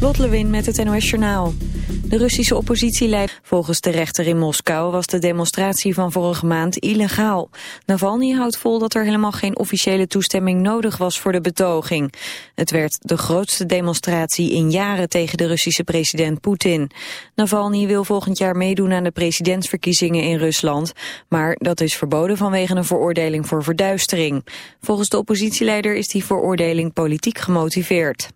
Lot Lewin met het NOS Journaal. De Russische oppositieleider. Volgens de rechter in Moskou was de demonstratie van vorige maand illegaal. Navalny houdt vol dat er helemaal geen officiële toestemming nodig was voor de betoging. Het werd de grootste demonstratie in jaren tegen de Russische president Poetin. Navalny wil volgend jaar meedoen aan de presidentsverkiezingen in Rusland. Maar dat is verboden vanwege een veroordeling voor verduistering. Volgens de oppositieleider is die veroordeling politiek gemotiveerd.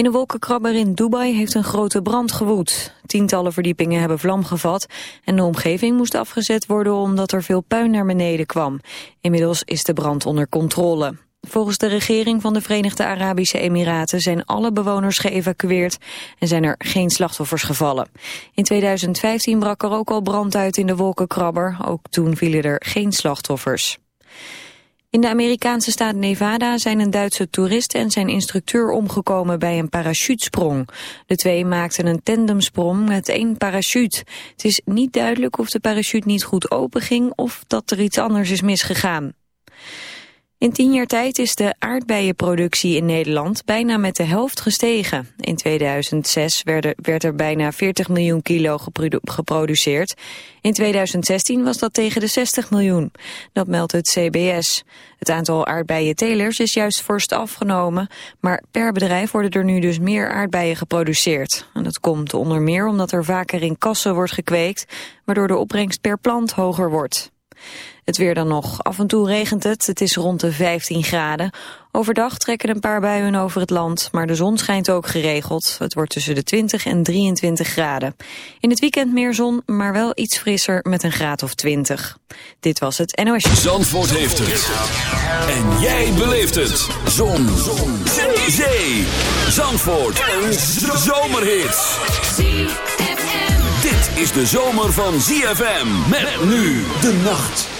In een wolkenkrabber in Dubai heeft een grote brand gewoed. Tientallen verdiepingen hebben vlam gevat en de omgeving moest afgezet worden omdat er veel puin naar beneden kwam. Inmiddels is de brand onder controle. Volgens de regering van de Verenigde Arabische Emiraten zijn alle bewoners geëvacueerd en zijn er geen slachtoffers gevallen. In 2015 brak er ook al brand uit in de wolkenkrabber, ook toen vielen er geen slachtoffers. In de Amerikaanse staat Nevada zijn een Duitse toerist en zijn instructeur omgekomen bij een parachutesprong. De twee maakten een tandemsprong met één parachute. Het is niet duidelijk of de parachute niet goed openging of dat er iets anders is misgegaan. In tien jaar tijd is de aardbeienproductie in Nederland bijna met de helft gestegen. In 2006 werd er, bijna 40 miljoen kilo geproduceerd. In 2016 was dat tegen de 60 miljoen. Dat meldt het CBS. Het aantal aardbeientelers is juist vorst afgenomen, maar per bedrijf worden er nu dus meer aardbeien geproduceerd. En dat komt onder meer omdat er vaker in kassen wordt gekweekt, waardoor de opbrengst per plant hoger wordt. Het weer dan nog. Af en toe regent het. Het is rond de 15 graden. Overdag trekken een paar buien over het land, maar de zon schijnt ook geregeld. Het wordt tussen de 20 en 23 graden. In het weekend meer zon, maar wel iets frisser met een graad of 20. Dit was het NOS. Zandvoort heeft het. En jij beleeft het. Zon. zon. Zee. Zandvoort. Een zomerhit. Dit is de zomer van ZFM. Met nu de nacht.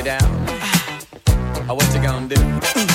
You down? Oh, what you gonna do?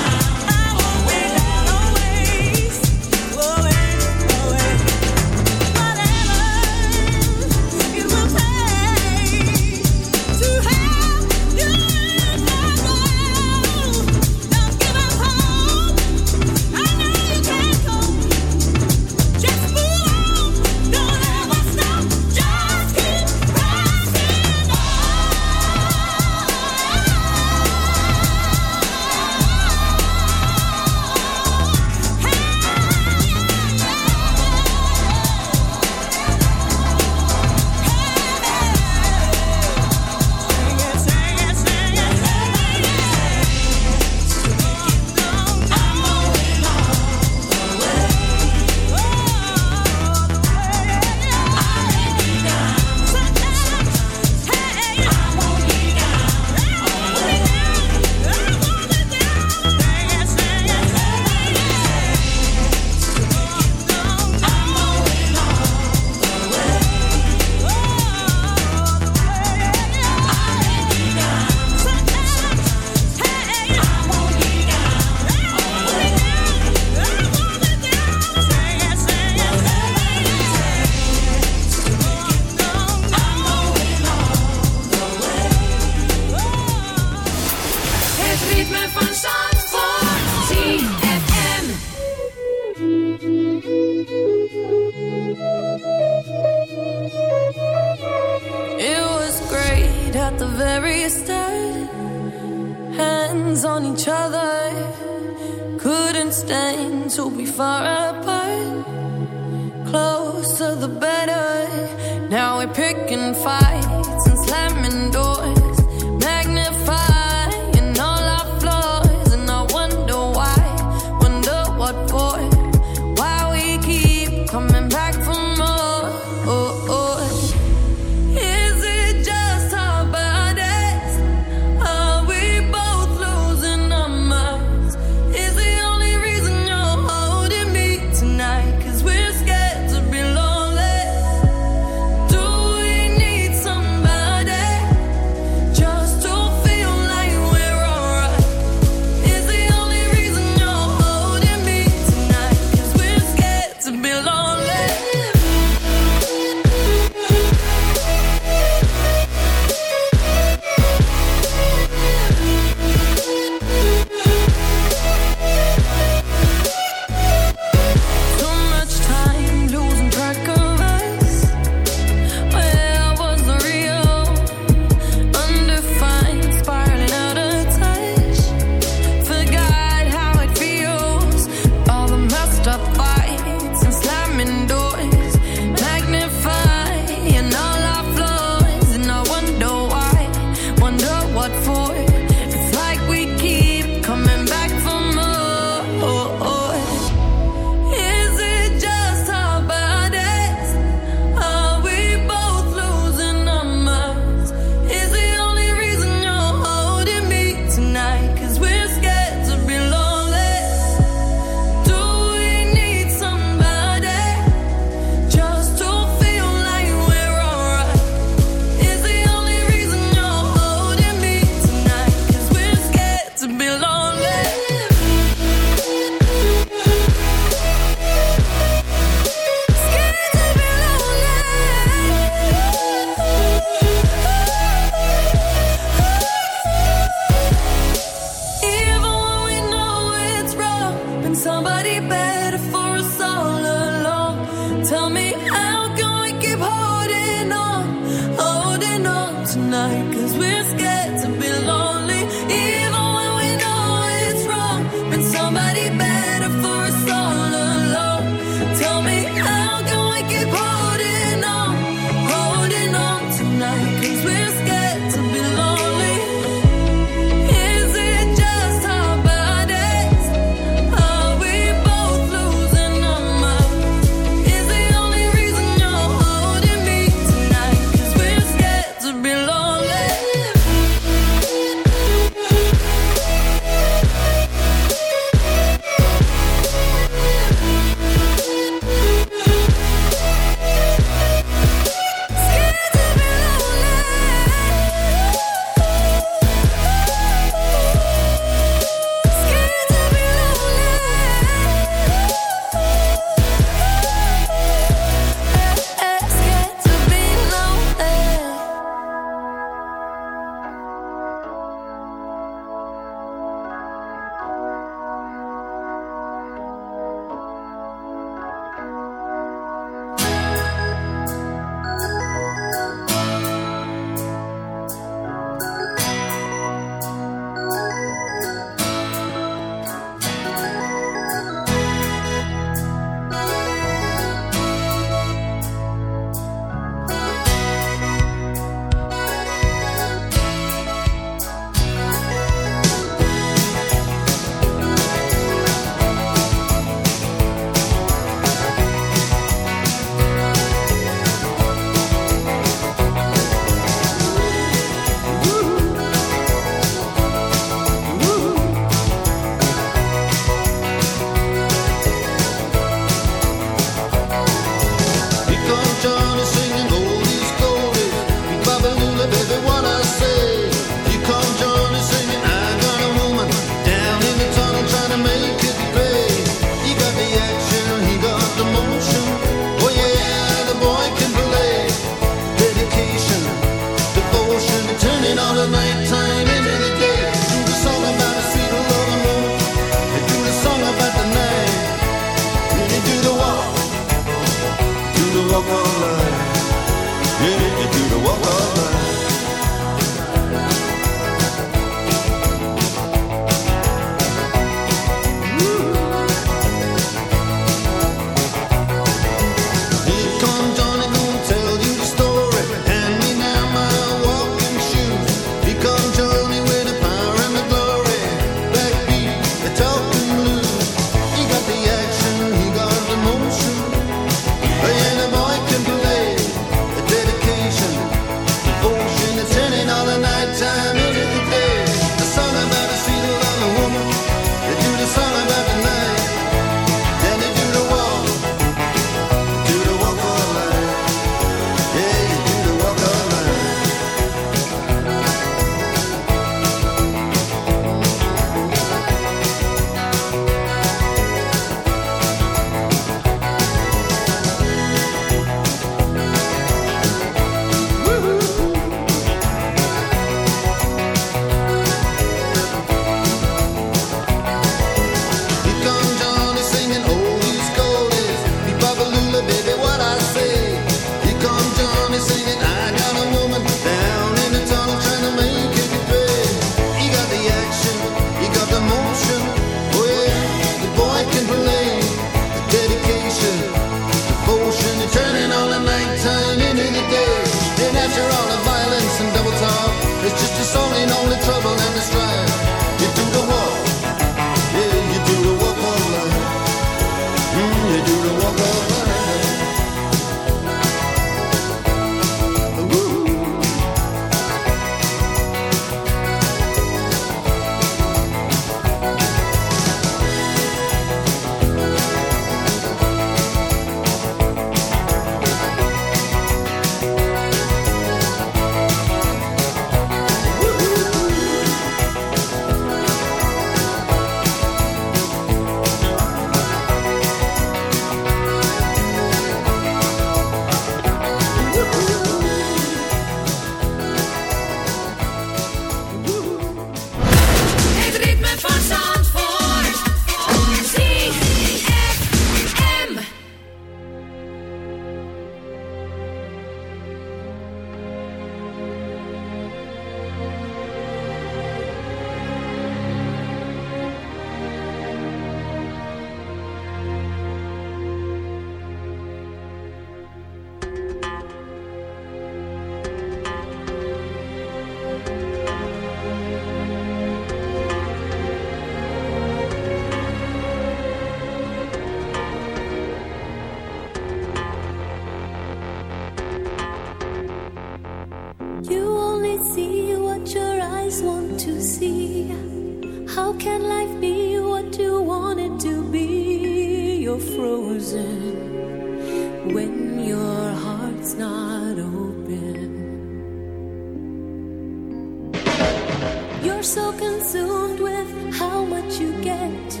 you get.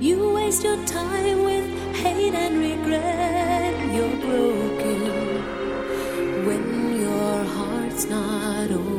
You waste your time with hate and regret. You're broken when your heart's not open.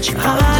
much I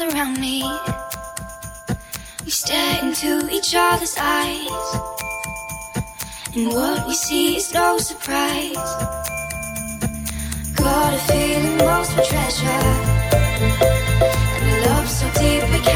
arms around me. We stare into each other's eyes. And what we see is no surprise. Got a feeling most of treasure. And love so deep we can't.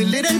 till it